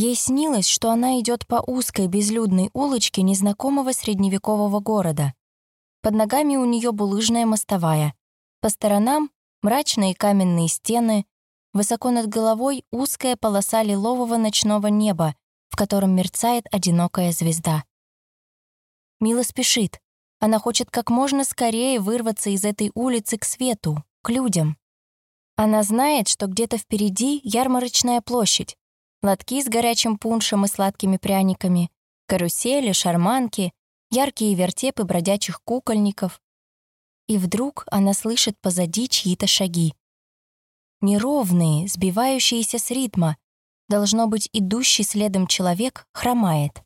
Ей снилось, что она идет по узкой безлюдной улочке незнакомого средневекового города. Под ногами у нее булыжная мостовая. По сторонам — мрачные каменные стены, высоко над головой узкая полоса лилового ночного неба, в котором мерцает одинокая звезда. Мила спешит. Она хочет как можно скорее вырваться из этой улицы к свету, к людям. Она знает, что где-то впереди ярмарочная площадь, лотки с горячим пуншем и сладкими пряниками, карусели, шарманки, яркие вертепы бродячих кукольников. И вдруг она слышит позади чьи-то шаги. Неровные, сбивающиеся с ритма. Должно быть, идущий следом человек хромает.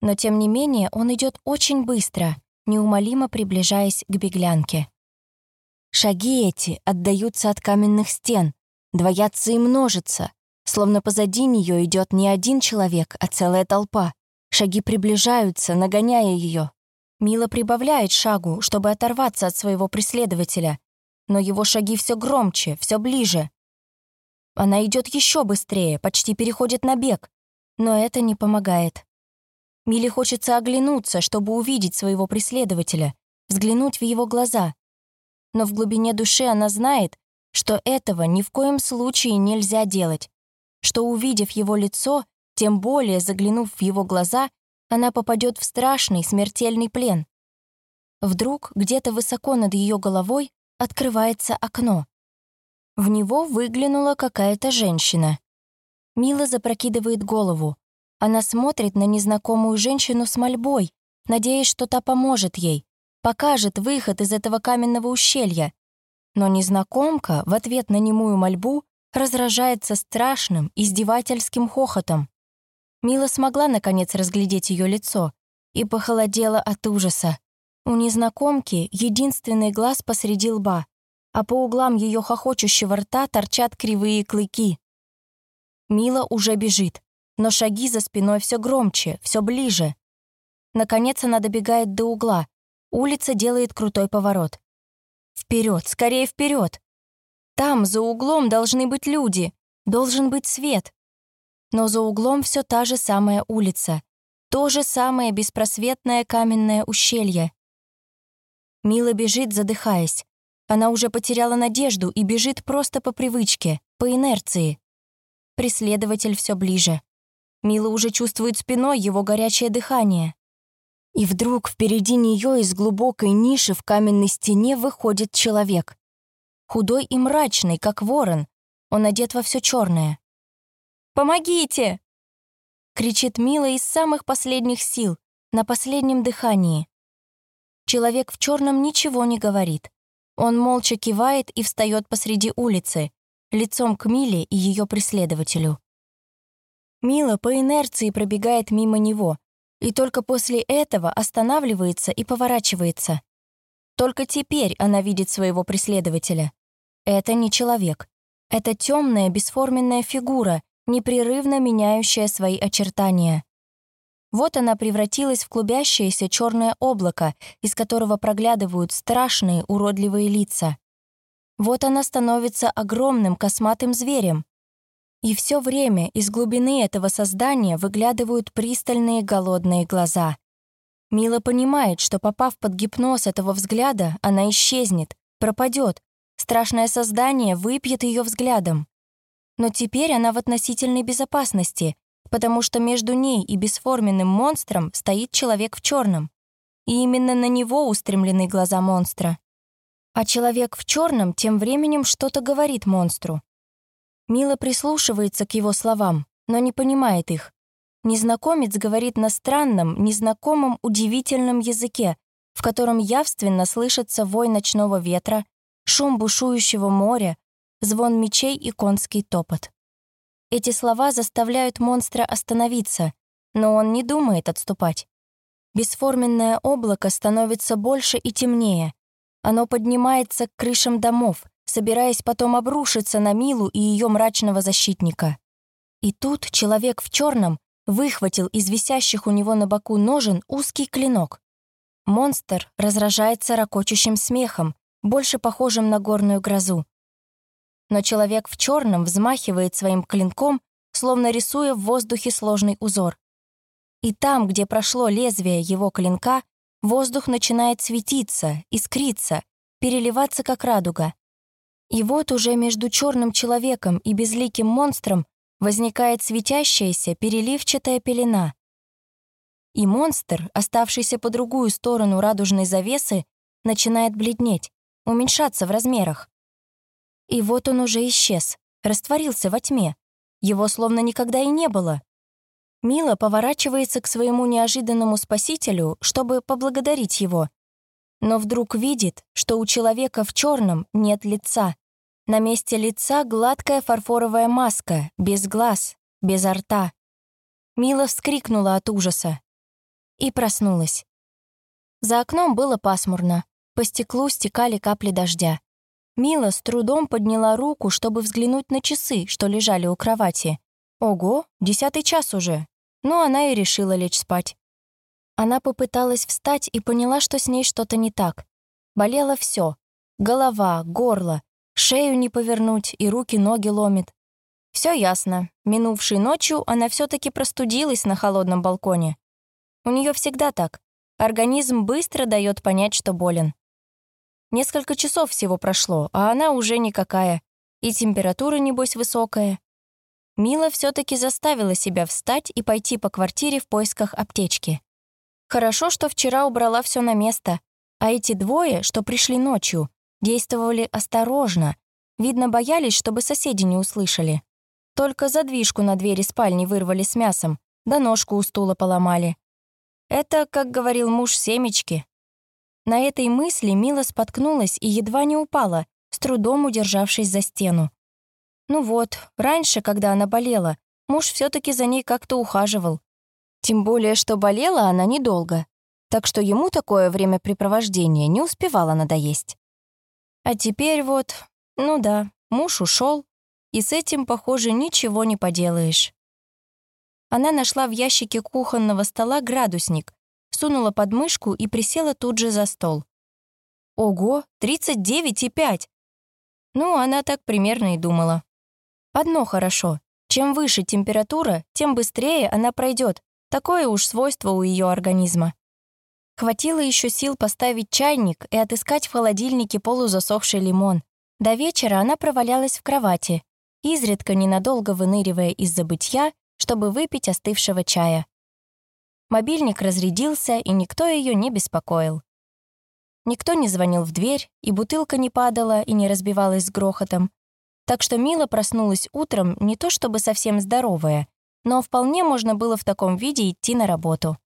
Но тем не менее он идет очень быстро, неумолимо приближаясь к беглянке. Шаги эти отдаются от каменных стен, двоятся и множатся, словно позади нее идет не один человек, а целая толпа. Шаги приближаются, нагоняя ее. Мила прибавляет шагу, чтобы оторваться от своего преследователя, но его шаги все громче, все ближе. Она идет еще быстрее, почти переходит на бег, но это не помогает. Миле хочется оглянуться, чтобы увидеть своего преследователя, взглянуть в его глаза, но в глубине души она знает, что этого ни в коем случае нельзя делать, что, увидев его лицо, тем более заглянув в его глаза, она попадет в страшный смертельный плен. Вдруг где-то высоко над ее головой открывается окно. В него выглянула какая-то женщина. Мила запрокидывает голову. Она смотрит на незнакомую женщину с мольбой, надеясь, что та поможет ей покажет выход из этого каменного ущелья. Но незнакомка в ответ на немую мольбу разражается страшным, издевательским хохотом. Мила смогла, наконец, разглядеть ее лицо и похолодела от ужаса. У незнакомки единственный глаз посреди лба, а по углам ее хохочущего рта торчат кривые клыки. Мила уже бежит, но шаги за спиной все громче, все ближе. Наконец она добегает до угла, Улица делает крутой поворот. Вперед, скорее вперед! Там, за углом, должны быть люди, должен быть свет. Но за углом все та же самая улица, то же самое беспросветное каменное ущелье. Мила бежит, задыхаясь. Она уже потеряла надежду и бежит просто по привычке, по инерции. Преследователь все ближе. Мила уже чувствует спиной его горячее дыхание. И вдруг впереди нее из глубокой ниши в каменной стене выходит человек. Худой и мрачный, как ворон. Он одет во все черное. «Помогите!» кричит Мила из самых последних сил, на последнем дыхании. Человек в черном ничего не говорит. Он молча кивает и встает посреди улицы, лицом к Миле и ее преследователю. Мила по инерции пробегает мимо него, и только после этого останавливается и поворачивается. Только теперь она видит своего преследователя. Это не человек. Это темная бесформенная фигура, непрерывно меняющая свои очертания. Вот она превратилась в клубящееся черное облако, из которого проглядывают страшные уродливые лица. Вот она становится огромным косматым зверем, и все время из глубины этого создания выглядывают пристальные голодные глаза. Мила понимает, что попав под гипноз этого взгляда, она исчезнет, пропадет. Страшное создание выпьет ее взглядом. Но теперь она в относительной безопасности, потому что между ней и бесформенным монстром стоит человек в черном. И именно на него устремлены глаза монстра. А человек в черном тем временем что-то говорит монстру. Мила прислушивается к его словам, но не понимает их. Незнакомец говорит на странном, незнакомом, удивительном языке, в котором явственно слышится вой ночного ветра, шум бушующего моря, звон мечей и конский топот. Эти слова заставляют монстра остановиться, но он не думает отступать. Бесформенное облако становится больше и темнее. Оно поднимается к крышам домов, собираясь потом обрушиться на Милу и ее мрачного защитника. И тут человек в черном выхватил из висящих у него на боку ножен узкий клинок. Монстр разражается ракочущим смехом, больше похожим на горную грозу. Но человек в черном взмахивает своим клинком, словно рисуя в воздухе сложный узор. И там, где прошло лезвие его клинка, воздух начинает светиться, искриться, переливаться как радуга. И вот уже между черным человеком и безликим монстром возникает светящаяся переливчатая пелена. И монстр, оставшийся по другую сторону радужной завесы, начинает бледнеть, уменьшаться в размерах. И вот он уже исчез, растворился во тьме. Его словно никогда и не было. Мила поворачивается к своему неожиданному спасителю, чтобы поблагодарить его. Но вдруг видит, что у человека в черном нет лица. На месте лица гладкая фарфоровая маска, без глаз, без рта. Мила вскрикнула от ужаса и проснулась. За окном было пасмурно, по стеклу стекали капли дождя. Мила с трудом подняла руку, чтобы взглянуть на часы, что лежали у кровати. Ого, десятый час уже, но она и решила лечь спать. Она попыталась встать и поняла, что с ней что-то не так. Болело все: голова, горло, шею не повернуть и руки-ноги ломит. Все ясно. Минувшей ночью она все таки простудилась на холодном балконе. У нее всегда так. Организм быстро дает понять, что болен. Несколько часов всего прошло, а она уже никакая. И температура, небось, высокая. Мила все-таки заставила себя встать и пойти по квартире в поисках аптечки. Хорошо, что вчера убрала все на место, а эти двое, что пришли ночью, действовали осторожно. Видно, боялись, чтобы соседи не услышали. Только задвижку на двери спальни вырвали с мясом, да ножку у стула поломали. Это, как говорил муж, семечки. На этой мысли Мила споткнулась и едва не упала, с трудом удержавшись за стену. Ну вот, раньше, когда она болела, муж все таки за ней как-то ухаживал. Тем более, что болела она недолго, так что ему такое времяпрепровождение не успевало надоесть. А теперь вот, ну да, муж ушел, и с этим, похоже, ничего не поделаешь. Она нашла в ящике кухонного стола градусник, сунула под мышку и присела тут же за стол. Ого, 39,5! Ну, она так примерно и думала. Одно хорошо. Чем выше температура, тем быстрее она пройдет. Такое уж свойство у ее организма. Хватило еще сил поставить чайник и отыскать в холодильнике полузасохший лимон. До вечера она провалялась в кровати, изредка ненадолго выныривая из забытья, чтобы выпить остывшего чая. Мобильник разрядился, и никто ее не беспокоил. Никто не звонил в дверь, и бутылка не падала и не разбивалась с грохотом, так что Мила проснулась утром не то чтобы совсем здоровая, но вполне можно было в таком виде идти на работу.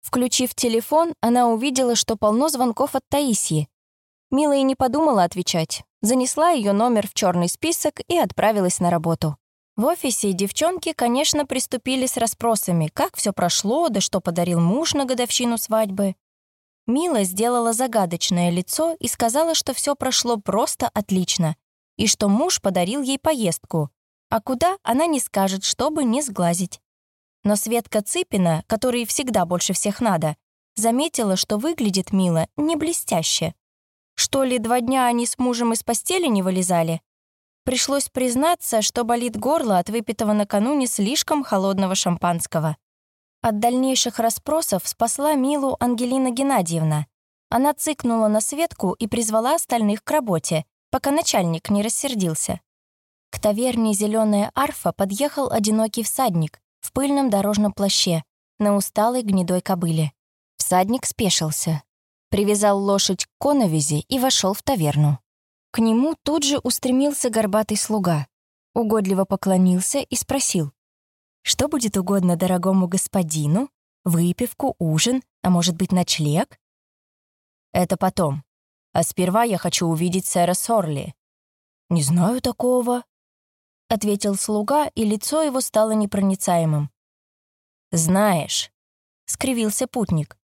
Включив телефон, она увидела, что полно звонков от Таисии. Мила и не подумала отвечать, занесла ее номер в черный список и отправилась на работу. В офисе девчонки, конечно, приступили с расспросами, как все прошло, да что подарил муж на годовщину свадьбы. Мила сделала загадочное лицо и сказала, что все прошло просто отлично, и что муж подарил ей поездку, а куда она не скажет, чтобы не сглазить. Но Светка Цыпина, которой всегда больше всех надо, заметила, что выглядит Мила не блестяще. Что ли, два дня они с мужем из постели не вылезали? Пришлось признаться, что болит горло от выпитого накануне слишком холодного шампанского. От дальнейших расспросов спасла Милу Ангелина Геннадьевна. Она цыкнула на Светку и призвала остальных к работе, пока начальник не рассердился. К таверне «Зеленая арфа» подъехал одинокий всадник в пыльном дорожном плаще на усталой гнедой кобыле. Всадник спешился, привязал лошадь к коновизе и вошел в таверну. К нему тут же устремился горбатый слуга, угодливо поклонился и спросил, «Что будет угодно дорогому господину? Выпивку, ужин, а может быть, ночлег?» «Это потом», а сперва я хочу увидеть сэра Сорли». «Не знаю такого», — ответил слуга, и лицо его стало непроницаемым. «Знаешь», — скривился путник,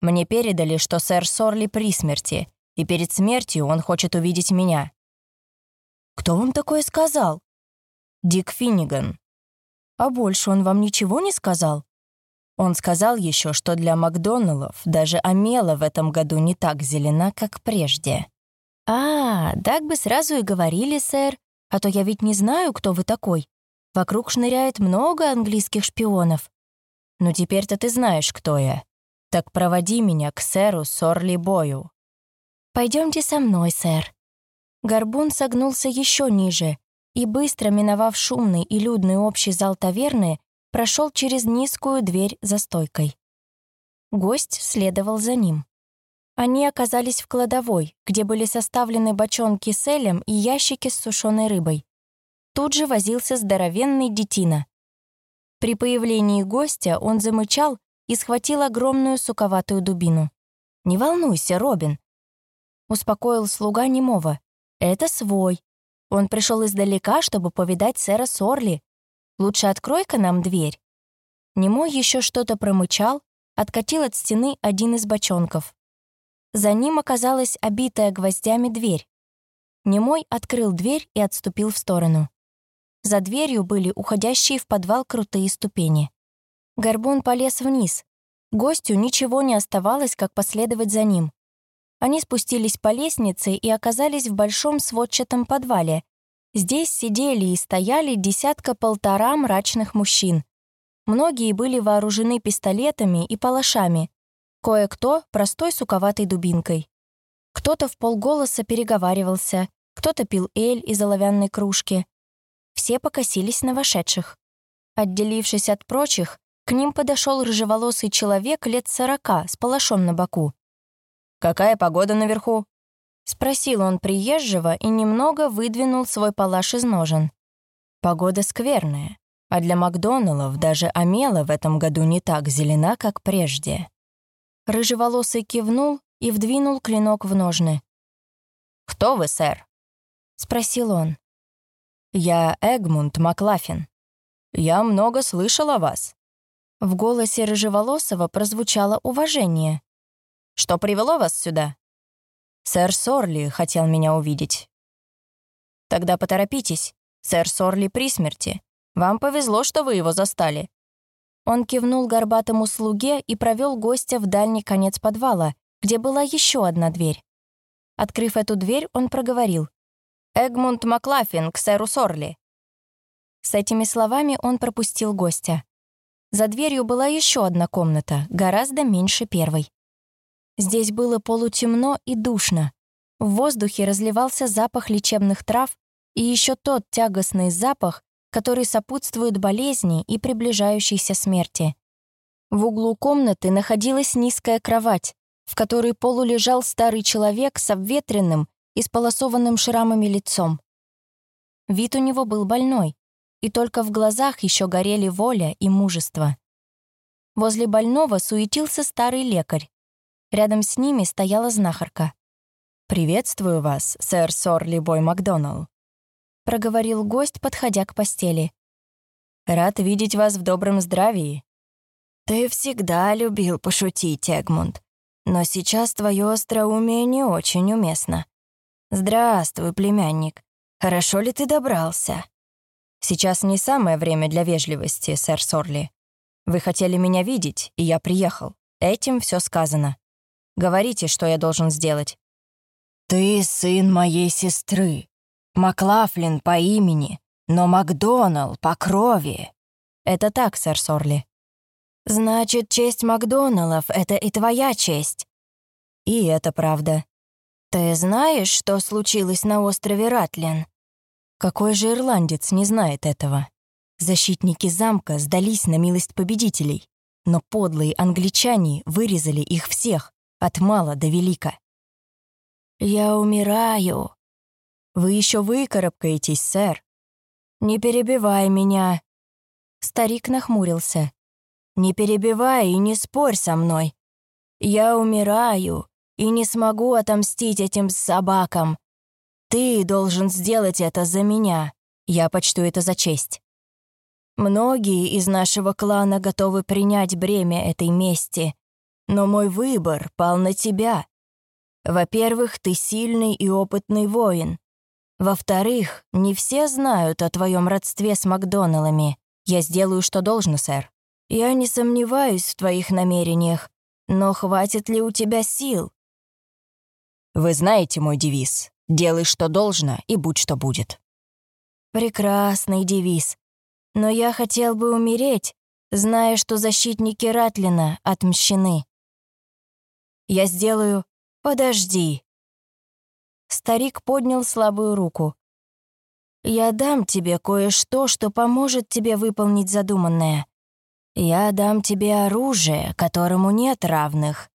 «мне передали, что сэр Сорли при смерти, и перед смертью он хочет увидеть меня». «Кто вам такое сказал?» «Дик Финниган». «А больше он вам ничего не сказал?» Он сказал еще, что для Макдоналлов даже Амела в этом году не так зелена, как прежде. «А, так бы сразу и говорили, сэр, а то я ведь не знаю, кто вы такой. Вокруг шныряет много английских шпионов. Ну теперь-то ты знаешь, кто я. Так проводи меня к сэру Сорли Бою. Пойдемте со мной, сэр. Горбун согнулся еще ниже и, быстро миновав шумный и людный общий зал таверны, прошел через низкую дверь за стойкой. Гость следовал за ним. Они оказались в кладовой, где были составлены бочонки с элем и ящики с сушеной рыбой. Тут же возился здоровенный детина. При появлении гостя он замычал и схватил огромную суковатую дубину. «Не волнуйся, Робин», — успокоил слуга немого. «Это свой. Он пришел издалека, чтобы повидать сэра Сорли. Лучше открой-ка нам дверь». Немой еще что-то промычал, откатил от стены один из бочонков. За ним оказалась обитая гвоздями дверь. Немой открыл дверь и отступил в сторону. За дверью были уходящие в подвал крутые ступени. Горбун полез вниз. Гостю ничего не оставалось, как последовать за ним. Они спустились по лестнице и оказались в большом сводчатом подвале. Здесь сидели и стояли десятка-полтора мрачных мужчин. Многие были вооружены пистолетами и палашами, кое-кто — простой суковатой дубинкой. Кто-то в полголоса переговаривался, кто-то пил эль из оловянной кружки. Все покосились на вошедших. Отделившись от прочих, к ним подошел рыжеволосый человек лет сорока с палашом на боку. «Какая погода наверху?» Спросил он приезжего и немного выдвинул свой палаш из ножен. «Погода скверная, а для Макдоналлов даже Амела в этом году не так зелена, как прежде». Рыжеволосый кивнул и вдвинул клинок в ножны. «Кто вы, сэр?» — спросил он. «Я Эгмунд Маклафин. Я много слышал о вас. В голосе Рыжеволосого прозвучало уважение. «Что привело вас сюда?» «Сэр Сорли хотел меня увидеть». «Тогда поторопитесь. Сэр Сорли при смерти. Вам повезло, что вы его застали». Он кивнул горбатому слуге и провел гостя в дальний конец подвала, где была еще одна дверь. Открыв эту дверь, он проговорил. «Эгмунд Маклафин к сэру Сорли». С этими словами он пропустил гостя. За дверью была еще одна комната, гораздо меньше первой. Здесь было полутемно и душно. В воздухе разливался запах лечебных трав и еще тот тягостный запах, который сопутствует болезни и приближающейся смерти. В углу комнаты находилась низкая кровать, в которой полулежал старый человек с обветренным и сполосованным шрамами лицом. Вид у него был больной, и только в глазах еще горели воля и мужество. Возле больного суетился старый лекарь. Рядом с ними стояла знахарка. «Приветствую вас, сэр Сорли Бой Макдоналл», — проговорил гость, подходя к постели. «Рад видеть вас в добром здравии». «Ты всегда любил пошутить, Эгмунд, но сейчас твое остроумие не очень уместно. Здравствуй, племянник. Хорошо ли ты добрался?» Сейчас не самое время для вежливости, сэр Сорли. Вы хотели меня видеть, и я приехал. Этим все сказано. Говорите, что я должен сделать». «Ты сын моей сестры. Маклафлин по имени, но Макдоналл по крови». «Это так, сэр Сорли». «Значит, честь Макдоналлов — это и твоя честь». «И это правда». «Ты знаешь, что случилось на острове Ратлин?» Какой же ирландец не знает этого? Защитники замка сдались на милость победителей, но подлые англичане вырезали их всех, от мала до велика. «Я умираю». «Вы еще выкарабкаетесь, сэр». «Не перебивай меня». Старик нахмурился. «Не перебивай и не спорь со мной. Я умираю и не смогу отомстить этим собакам. Ты должен сделать это за меня. Я почту это за честь. Многие из нашего клана готовы принять бремя этой мести, но мой выбор пал на тебя. Во-первых, ты сильный и опытный воин. Во-вторых, не все знают о твоем родстве с Макдоналлами. Я сделаю, что должно, сэр. Я не сомневаюсь в твоих намерениях, но хватит ли у тебя сил? Вы знаете мой девиз Делай, что должно, и будь, что будет». Прекрасный девиз. Но я хотел бы умереть, зная, что защитники Ратлина отмщены. Я сделаю... Подожди. Старик поднял слабую руку. Я дам тебе кое-что, что поможет тебе выполнить задуманное. Я дам тебе оружие, которому нет равных.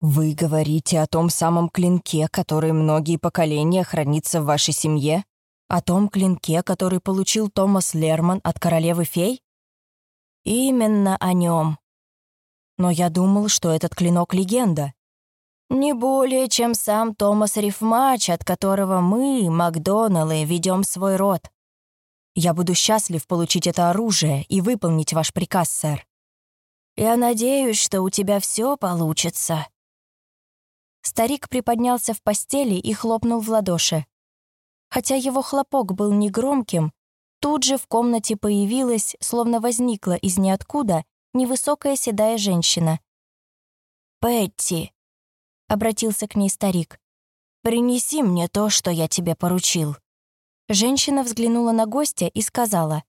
Вы говорите о том самом клинке, который многие поколения хранится в вашей семье? О том клинке, который получил Томас Лерман от королевы фей? Именно о нем. Но я думал, что этот клинок — легенда. Не более, чем сам Томас Рифмач, от которого мы, Макдоналлы, ведем свой род. Я буду счастлив получить это оружие и выполнить ваш приказ, сэр. Я надеюсь, что у тебя все получится. Старик приподнялся в постели и хлопнул в ладоши. Хотя его хлопок был негромким, тут же в комнате появилась, словно возникла из ниоткуда, невысокая седая женщина. «Петти», — обратился к ней старик, — «принеси мне то, что я тебе поручил». Женщина взглянула на гостя и сказала,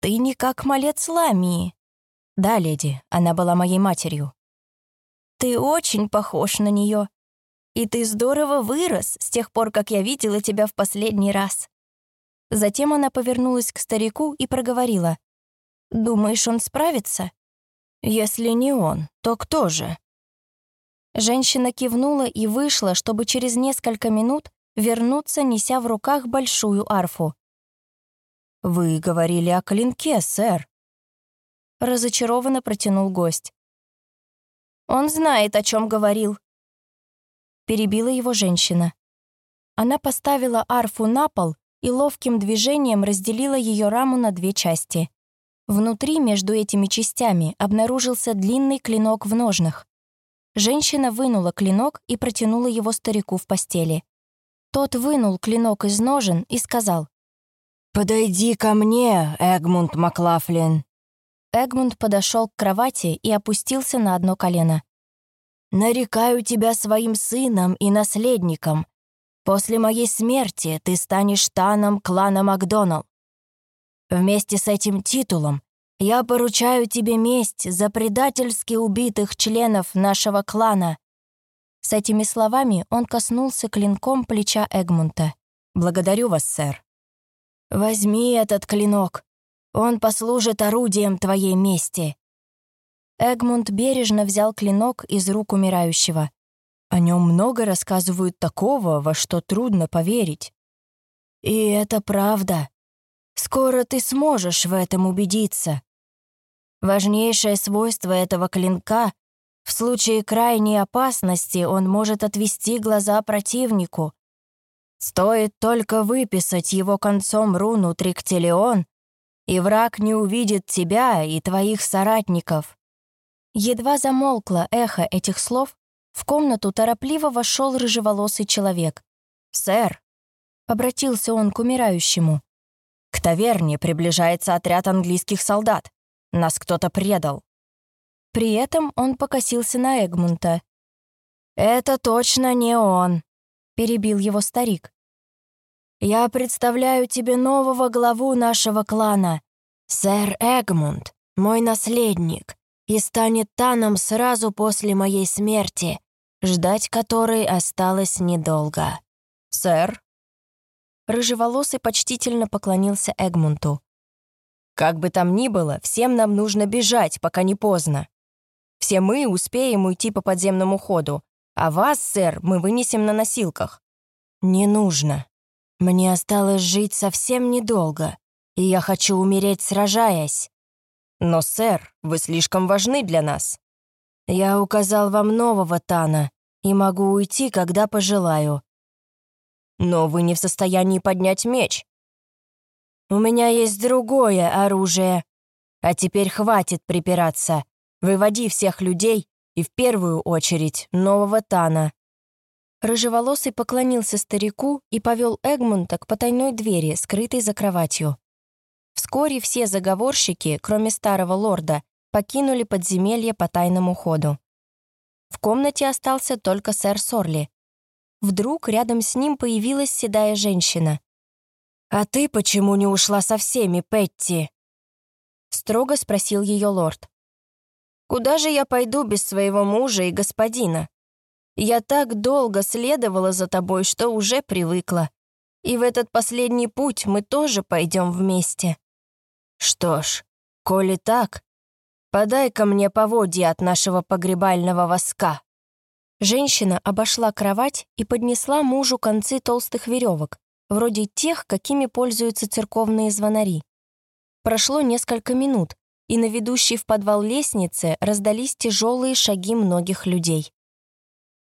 «Ты не как малец Ламии». «Да, леди, она была моей матерью». «Ты очень похож на нее, и ты здорово вырос с тех пор, как я видела тебя в последний раз». Затем она повернулась к старику и проговорила. «Думаешь, он справится?» «Если не он, то кто же?» Женщина кивнула и вышла, чтобы через несколько минут вернуться, неся в руках большую арфу. «Вы говорили о клинке, сэр», — разочарованно протянул гость. «Он знает, о чем говорил», — перебила его женщина. Она поставила арфу на пол и ловким движением разделила ее раму на две части. Внутри, между этими частями, обнаружился длинный клинок в ножнах. Женщина вынула клинок и протянула его старику в постели. Тот вынул клинок из ножен и сказал. «Подойди ко мне, Эгмунд Маклафлин». Эгмунд подошел к кровати и опустился на одно колено. «Нарекаю тебя своим сыном и наследником. После моей смерти ты станешь таном клана Макдоналл. Вместе с этим титулом я поручаю тебе месть за предательски убитых членов нашего клана с этими словами он коснулся клинком плеча Эгмунта. «Благодарю вас, сэр». «Возьми этот клинок. Он послужит орудием твоей мести». Эгмунд бережно взял клинок из рук умирающего. О нем много рассказывают такого, во что трудно поверить. «И это правда. Скоро ты сможешь в этом убедиться. Важнейшее свойство этого клинка в случае крайней опасности он может отвести глаза противнику. Стоит только выписать его концом руну Триктелион, и враг не увидит тебя и твоих соратников. Едва замолкло эхо этих слов, в комнату торопливо вошел рыжеволосый человек. «Сэр», — обратился он к умирающему, — «к таверне приближается отряд английских солдат. Нас кто-то предал». При этом он покосился на Эгмунта. «Это точно не он», — перебил его старик. «Я представляю тебе нового главу нашего клана, сэр Эгмунд, мой наследник, и станет Таном сразу после моей смерти, ждать которой осталось недолго. Сэр?» Рыжеволосый почтительно поклонился Эгмунту. «Как бы там ни было, всем нам нужно бежать, пока не поздно. Все мы успеем уйти по подземному ходу, а вас, сэр, мы вынесем на носилках». «Не нужно. Мне осталось жить совсем недолго, и я хочу умереть, сражаясь». «Но, сэр, вы слишком важны для нас». «Я указал вам нового Тана и могу уйти, когда пожелаю». «Но вы не в состоянии поднять меч». «У меня есть другое оружие. А теперь хватит припираться. Выводи всех людей и в первую очередь нового Тана». Рыжеволосый поклонился старику и повел Эгмунта к потайной двери, скрытой за кроватью. Вскоре все заговорщики, кроме старого лорда, покинули подземелье по тайному ходу. В комнате остался только сэр Сорли. Вдруг рядом с ним появилась седая женщина. «А ты почему не ушла со всеми, Петти?» Строго спросил ее лорд. «Куда же я пойду без своего мужа и господина? Я так долго следовала за тобой, что уже привыкла. И в этот последний путь мы тоже пойдем вместе». «Что ж, коли так, подай-ка мне поводья от нашего погребального воска». Женщина обошла кровать и поднесла мужу концы толстых веревок, вроде тех, какими пользуются церковные звонари. Прошло несколько минут, и на ведущей в подвал лестнице раздались тяжелые шаги многих людей.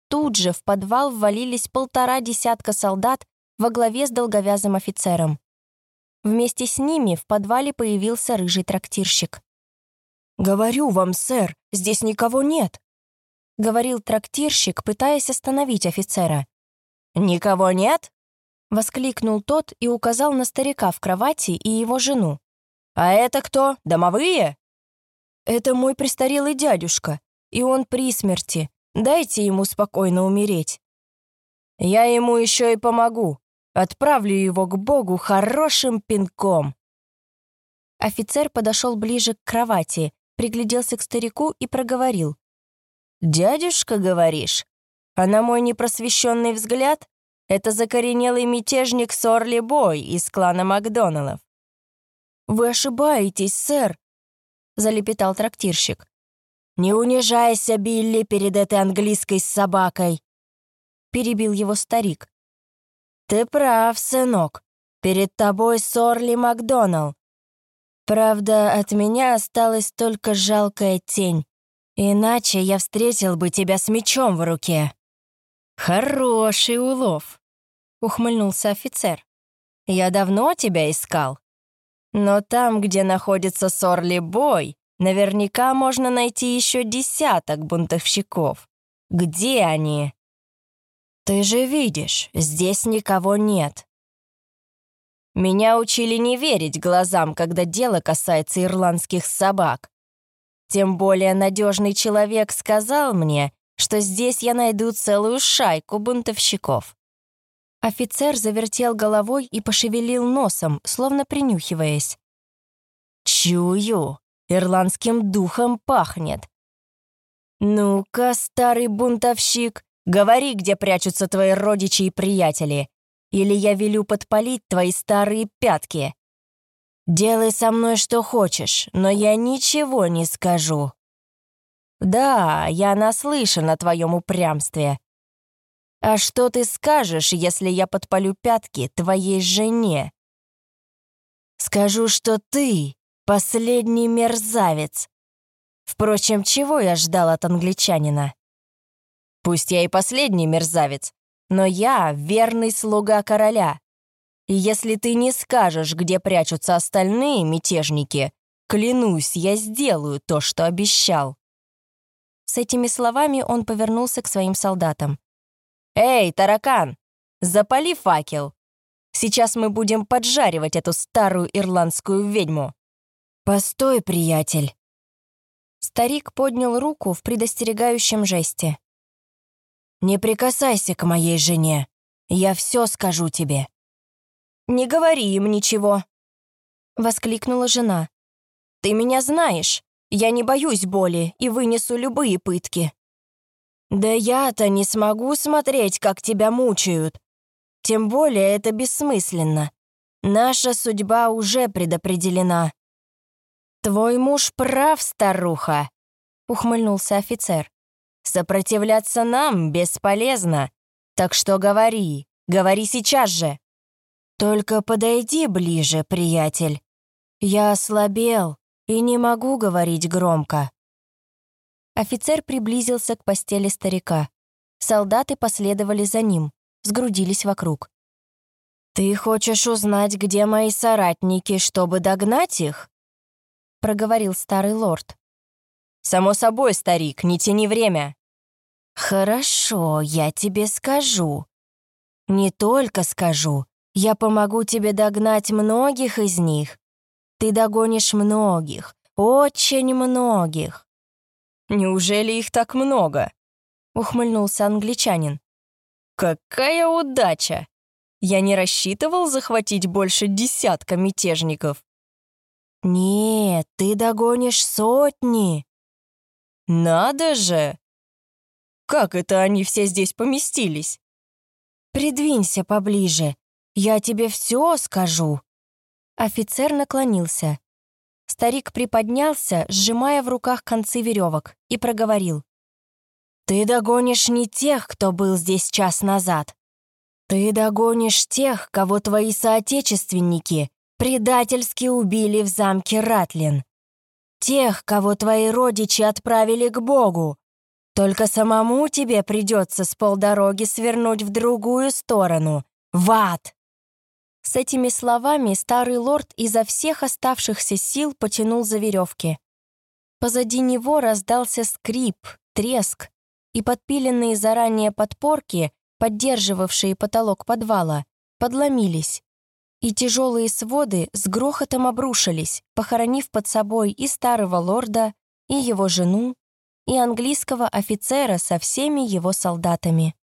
Тут же в подвал ввалились полтора десятка солдат во главе с долговязым офицером. Вместе с ними в подвале появился рыжий трактирщик. «Говорю вам, сэр, здесь никого нет», — говорил трактирщик, пытаясь остановить офицера. «Никого нет?» — воскликнул тот и указал на старика в кровати и его жену. «А это кто? Домовые?» «Это мой престарелый дядюшка, и он при смерти. Дайте ему спокойно умереть». «Я ему еще и помогу. Отправлю его к Богу хорошим пинком». Офицер подошел ближе к кровати, пригляделся к старику и проговорил. «Дядюшка, говоришь? А на мой непросвещенный взгляд, это закоренелый мятежник Сорли Бой из клана Макдоналлов». «Вы ошибаетесь, сэр», — залепетал трактирщик. «Не унижайся, Билли, перед этой английской собакой», — перебил его старик. «Ты прав, сынок. Перед тобой Сорли Макдоналл. Правда, от меня осталась только жалкая тень. Иначе я встретил бы тебя с мечом в руке». «Хороший улов», — ухмыльнулся офицер. «Я давно тебя искал. Но там, где находится Сорли Бой, наверняка можно найти еще десяток бунтовщиков. Где они?» «Ты же видишь, здесь никого нет», меня учили не верить глазам, когда дело касается ирландских собак. Тем более надежный человек сказал мне, что здесь я найду целую шайку бунтовщиков. Офицер завертел головой и пошевелил носом, словно принюхиваясь. «Чую, ирландским духом пахнет. Ну-ка, старый бунтовщик, говори, где прячутся твои родичи и приятели или я велю подпалить твои старые пятки. Делай со мной что хочешь, но я ничего не скажу. Да, я наслышан о твоем упрямстве. А что ты скажешь, если я подпалю пятки твоей жене? Скажу, что ты — последний мерзавец. Впрочем, чего я ждал от англичанина? Пусть я и последний мерзавец, но я верный слуга короля. И если ты не скажешь, где прячутся остальные мятежники, клянусь, я сделаю то, что обещал». С этими словами он повернулся к своим солдатам. «Эй, таракан, запали факел. Сейчас мы будем поджаривать эту старую ирландскую ведьму». «Постой, приятель». Старик поднял руку в предостерегающем жесте. «Не прикасайся к моей жене. Я все скажу тебе». «Не говори им ничего», — воскликнула жена. «Ты меня знаешь. Я не боюсь боли и вынесу любые пытки». «Да я-то не смогу смотреть, как тебя мучают. Тем более это бессмысленно. Наша судьба уже предопределена». «Твой муж прав, старуха», — ухмыльнулся офицер. Сопротивляться нам бесполезно. Так что говори, говори сейчас же. Только подойди ближе, приятель. Я ослабел и не могу говорить громко. Офицер приблизился к постели старика. Солдаты последовали за ним, сгрудились вокруг. «Ты хочешь узнать, где мои соратники, чтобы догнать их?» — проговорил старый лорд. «Само собой, старик, не тяни время». «Хорошо, я тебе скажу. Не только скажу, я помогу тебе догнать многих из них. Ты догонишь многих, очень многих». «Неужели их так много?» — ухмыльнулся англичанин. «Какая удача! Я не рассчитывал захватить больше десятка мятежников». Нет, ты догонишь сотни. Надо же! Как это они все здесь поместились? Придвинься поближе, я тебе все скажу. Офицер наклонился. Старик приподнялся, сжимая в руках концы веревок, и проговорил. «Ты догонишь не тех, кто был здесь час назад. Ты догонишь тех, кого твои соотечественники предательски убили в замке Ратлин. Тех, кого твои родичи отправили к Богу. Только самому тебе придется с полдороги свернуть в другую сторону, в ад. С этими словами старый лорд изо всех оставшихся сил потянул за веревки. Позади него раздался скрип, треск, и подпиленные заранее подпорки, поддерживавшие потолок подвала, подломились, и тяжелые своды с грохотом обрушились, похоронив под собой и старого лорда, и его жену, и английского офицера со всеми его солдатами.